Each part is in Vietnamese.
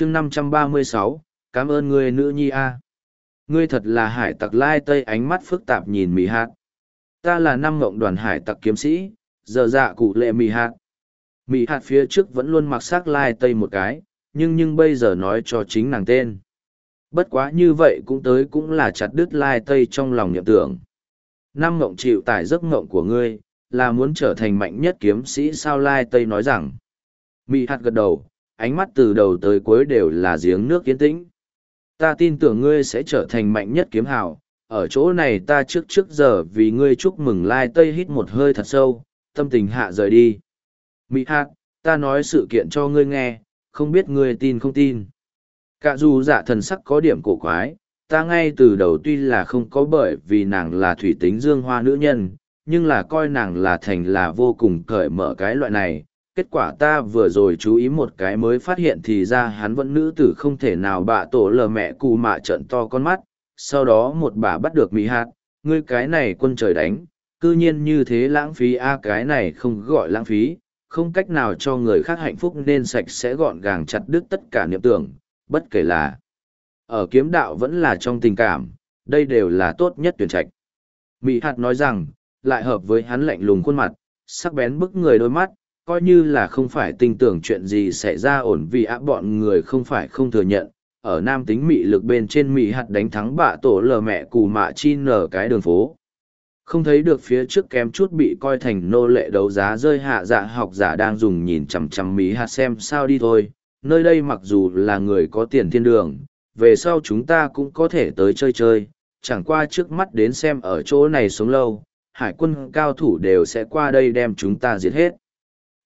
chương năm trăm ba mươi sáu, cảm ơn ngươi nữ nhi a. Ngươi thật là hải tặc lai tây, ánh mắt phức tạp nhìn mì hạt. Ta là năm ngộng đoàn hải tặc kiếm sĩ, giờ dạ cụ lệ mì hạt. Mì hạt phía trước vẫn luôn mặc xác lai tây một cái, nhưng nhưng bây giờ nói cho chính nàng tên. Bất quá như vậy cũng tới cũng là chặt đứt lai tây trong lòng nhậm tưởng. Năm ngộng chịu tải giấc ngộng của ngươi, là muốn trở thành mạnh nhất kiếm sĩ sao lai tây nói rằng. Mị hạt gật đầu ánh mắt từ đầu tới cuối đều là giếng nước yên tĩnh. Ta tin tưởng ngươi sẽ trở thành mạnh nhất kiếm hào. Ở chỗ này ta trước trước giờ vì ngươi chúc mừng lai tây hít một hơi thật sâu, tâm tình hạ rời đi. Mỹ hạt ta nói sự kiện cho ngươi nghe, không biết ngươi tin không tin. Cả dù dạ thần sắc có điểm cổ quái, ta ngay từ đầu tuy là không có bởi vì nàng là thủy tính dương hoa nữ nhân, nhưng là coi nàng là thành là vô cùng cởi mở cái loại này kết quả ta vừa rồi chú ý một cái mới phát hiện thì ra hắn vẫn nữ tử không thể nào bạ tổ lờ mẹ cù mạ trận to con mắt, sau đó một bà bắt được mỹ hạt, ngươi cái này quân trời đánh, cư nhiên như thế lãng phí, a, cái này không gọi lãng phí, không cách nào cho người khác hạnh phúc nên sạch sẽ gọn gàng chặt đứt tất cả niệm tưởng, bất kể là ở kiếm đạo vẫn là trong tình cảm, đây đều là tốt nhất tuyển trạch. Mỹ hạt nói rằng, lại hợp với hắn lạnh lùng khuôn mặt, sắc bén bức người đôi mắt coi như là không phải tin tưởng chuyện gì xảy ra ổn vì ạ, bọn người không phải không thừa nhận. Ở nam tính mị lực bên trên mị hạt đánh thắng bạ tổ lờ mẹ cù mạ chi nở cái đường phố. Không thấy được phía trước kém chút bị coi thành nô lệ đấu giá rơi hạ dạ học giả đang dùng nhìn chằm chằm mỹ hạt xem sao đi thôi. Nơi đây mặc dù là người có tiền thiên đường, về sau chúng ta cũng có thể tới chơi chơi. Chẳng qua trước mắt đến xem ở chỗ này sống lâu, hải quân cao thủ đều sẽ qua đây đem chúng ta giết hết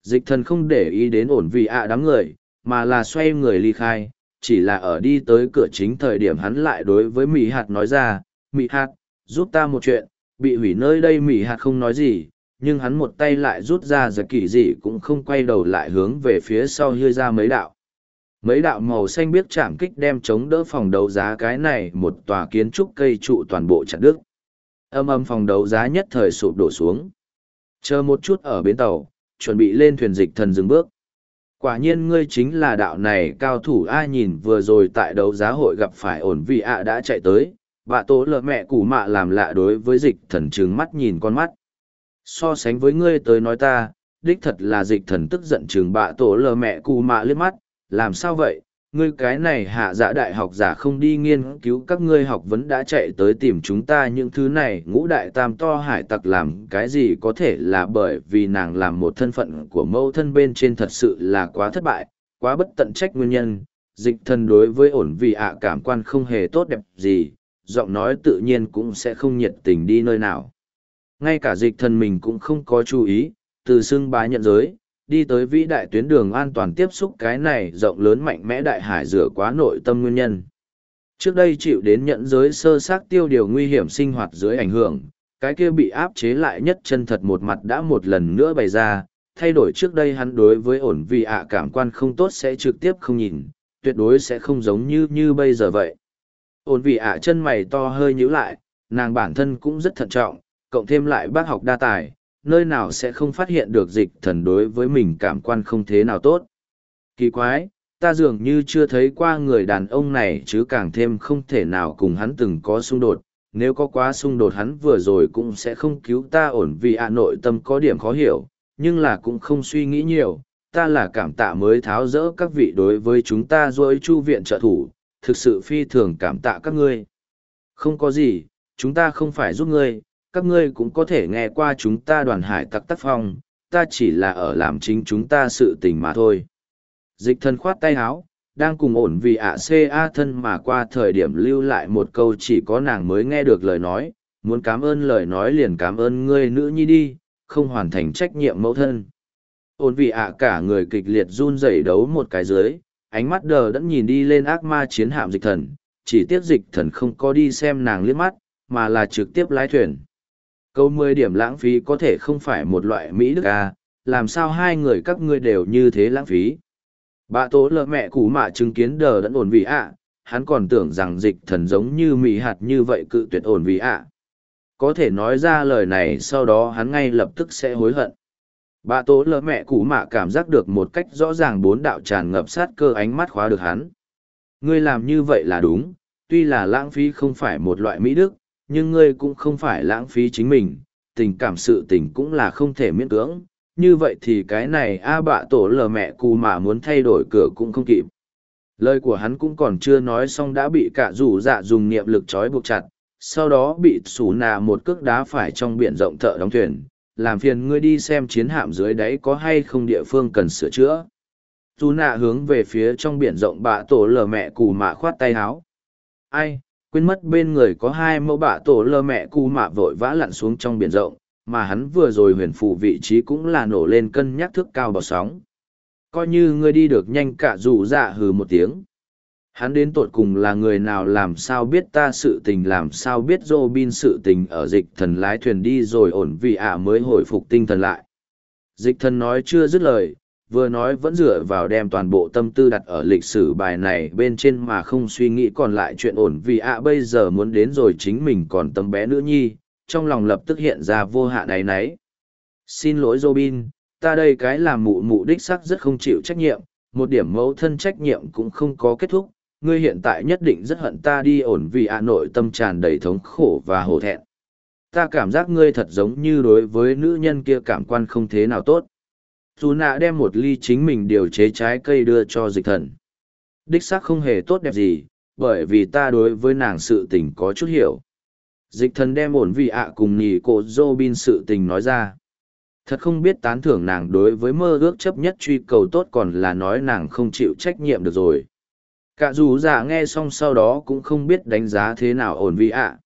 dịch thần không để ý đến ổn vị ạ đám người, mà là xoay người ly khai, chỉ là ở đi tới cửa chính thời điểm hắn lại đối với mỹ hạt nói ra mỹ hạt, giúp ta một chuyện, bị hủy nơi đây mỹ hạt không nói gì, nhưng hắn một tay lại rút ra giật kỳ gì cũng không quay đầu lại hướng về phía sau hơi ra mấy đạo. Mấy đạo màu xanh biếc chạm kích đem chống đỡ phòng đấu giá cái này một tòa kiến trúc cây trụ toàn bộ chặt đứt. Âm âm phòng đấu giá nhất thời sụp đổ xuống. Chờ một chút ở bến tàu chuẩn bị lên thuyền dịch thần dừng bước. Quả nhiên ngươi chính là đạo này cao thủ ai nhìn vừa rồi tại đấu giá hội gặp phải ổn vị ạ đã chạy tới, bà tố lợ mẹ củ mạ làm lạ đối với dịch thần trừng mắt nhìn con mắt. So sánh với ngươi tới nói ta, đích thật là dịch thần tức giận trừng bạ tổ lợ mẹ cù mạ liếc mắt, làm sao vậy? Ngươi cái này hạ dạ đại học giả không đi nghiên cứu các ngươi học vấn đã chạy tới tìm chúng ta những thứ này, ngũ đại tam to hải tặc làm cái gì có thể là bởi vì nàng làm một thân phận của mẫu thân bên trên thật sự là quá thất bại, quá bất tận trách nguyên nhân, dịch thần đối với ổn vì ạ cảm quan không hề tốt đẹp gì, giọng nói tự nhiên cũng sẽ không nhiệt tình đi nơi nào. Ngay cả dịch thần mình cũng không có chú ý, từ xưng bá nhận giới đi tới vĩ đại tuyến đường an toàn tiếp xúc cái này rộng lớn mạnh mẽ đại hải rửa quá nội tâm nguyên nhân. Trước đây chịu đến nhận giới sơ xác tiêu điều nguy hiểm sinh hoạt dưới ảnh hưởng, cái kia bị áp chế lại nhất chân thật một mặt đã một lần nữa bày ra, thay đổi trước đây hắn đối với ổn vì ạ cảm quan không tốt sẽ trực tiếp không nhìn, tuyệt đối sẽ không giống như như bây giờ vậy. Ổn vì ạ chân mày to hơi nhíu lại, nàng bản thân cũng rất thận trọng, cộng thêm lại bác học đa tài, nơi nào sẽ không phát hiện được dịch thần đối với mình cảm quan không thế nào tốt. Kỳ quái, ta dường như chưa thấy qua người đàn ông này chứ càng thêm không thể nào cùng hắn từng có xung đột. Nếu có quá xung đột hắn vừa rồi cũng sẽ không cứu ta ổn vì ạ nội tâm có điểm khó hiểu, nhưng là cũng không suy nghĩ nhiều. Ta là cảm tạ mới tháo rỡ các vị đối với chúng ta dối chu viện trợ thủ, thực sự phi thường cảm tạ các ngươi. Không có gì, chúng ta không phải giúp ngươi, các ngươi cũng có thể nghe qua chúng ta đoàn hải tặc tác phong, ta chỉ là ở làm chính chúng ta sự tình mà thôi. Dịch thân khoát tay háo, đang cùng ổn vì ạ a thân mà qua thời điểm lưu lại một câu chỉ có nàng mới nghe được lời nói, muốn cảm ơn lời nói liền cảm ơn ngươi nữ nhi đi, không hoàn thành trách nhiệm mẫu thân. Ổn vì ạ cả người kịch liệt run rẩy đấu một cái dưới, ánh mắt đờ đẫn nhìn đi lên ác ma chiến hạm dịch thần, chỉ tiếc dịch thần không có đi xem nàng liếc mắt, mà là trực tiếp lái thuyền. Câu mười điểm lãng phí có thể không phải một loại Mỹ Đức à, làm sao hai người các ngươi đều như thế lãng phí. Bà tố lợ mẹ cũ mạ chứng kiến đờ đẫn ổn vì ạ, hắn còn tưởng rằng dịch thần giống như Mỹ hạt như vậy cự tuyệt ổn vì ạ. Có thể nói ra lời này sau đó hắn ngay lập tức sẽ hối hận. Bà tố lợ mẹ cũ mạ cảm giác được một cách rõ ràng bốn đạo tràn ngập sát cơ ánh mắt khóa được hắn. Ngươi làm như vậy là đúng, tuy là lãng phí không phải một loại mỹ đức, nhưng ngươi cũng không phải lãng phí chính mình, tình cảm sự tình cũng là không thể miễn cưỡng. Như vậy thì cái này A bạ tổ lờ mẹ cù mà muốn thay đổi cửa cũng không kịp. Lời của hắn cũng còn chưa nói xong đã bị cả rủ dạ dùng niệm lực trói buộc chặt, sau đó bị xù nà một cước đá phải trong biển rộng thợ đóng thuyền, làm phiền ngươi đi xem chiến hạm dưới đáy có hay không địa phương cần sửa chữa. Dù nạ hướng về phía trong biển rộng bạ tổ lờ mẹ cù mạ khoát tay háo. Ai, quên mất bên người có hai mẫu bạ tổ lơ mẹ cu mạ vội vã lặn xuống trong biển rộng, mà hắn vừa rồi huyền phụ vị trí cũng là nổ lên cân nhắc thước cao bọt sóng. Coi như ngươi đi được nhanh cả dù dạ hừ một tiếng. Hắn đến tột cùng là người nào làm sao biết ta sự tình làm sao biết Robin sự tình ở dịch thần lái thuyền đi rồi ổn vì ả mới hồi phục tinh thần lại. Dịch thần nói chưa dứt lời, vừa nói vẫn dựa vào đem toàn bộ tâm tư đặt ở lịch sử bài này bên trên mà không suy nghĩ còn lại chuyện ổn vì ạ bây giờ muốn đến rồi chính mình còn tấm bé nữ nhi, trong lòng lập tức hiện ra vô hạn đáy nấy. Xin lỗi Robin, ta đây cái làm mụ mụ đích sắc rất không chịu trách nhiệm, một điểm mẫu thân trách nhiệm cũng không có kết thúc, ngươi hiện tại nhất định rất hận ta đi ổn vì ạ nội tâm tràn đầy thống khổ và hổ thẹn. Ta cảm giác ngươi thật giống như đối với nữ nhân kia cảm quan không thế nào tốt. Dù nạ đem một ly chính mình điều chế trái cây đưa cho dịch thần. Đích xác không hề tốt đẹp gì, bởi vì ta đối với nàng sự tình có chút hiểu. Dịch thần đem ổn vị ạ cùng nhì cô bin sự tình nói ra. Thật không biết tán thưởng nàng đối với mơ ước chấp nhất truy cầu tốt còn là nói nàng không chịu trách nhiệm được rồi. Cả dù giả nghe xong sau đó cũng không biết đánh giá thế nào ổn vị ạ.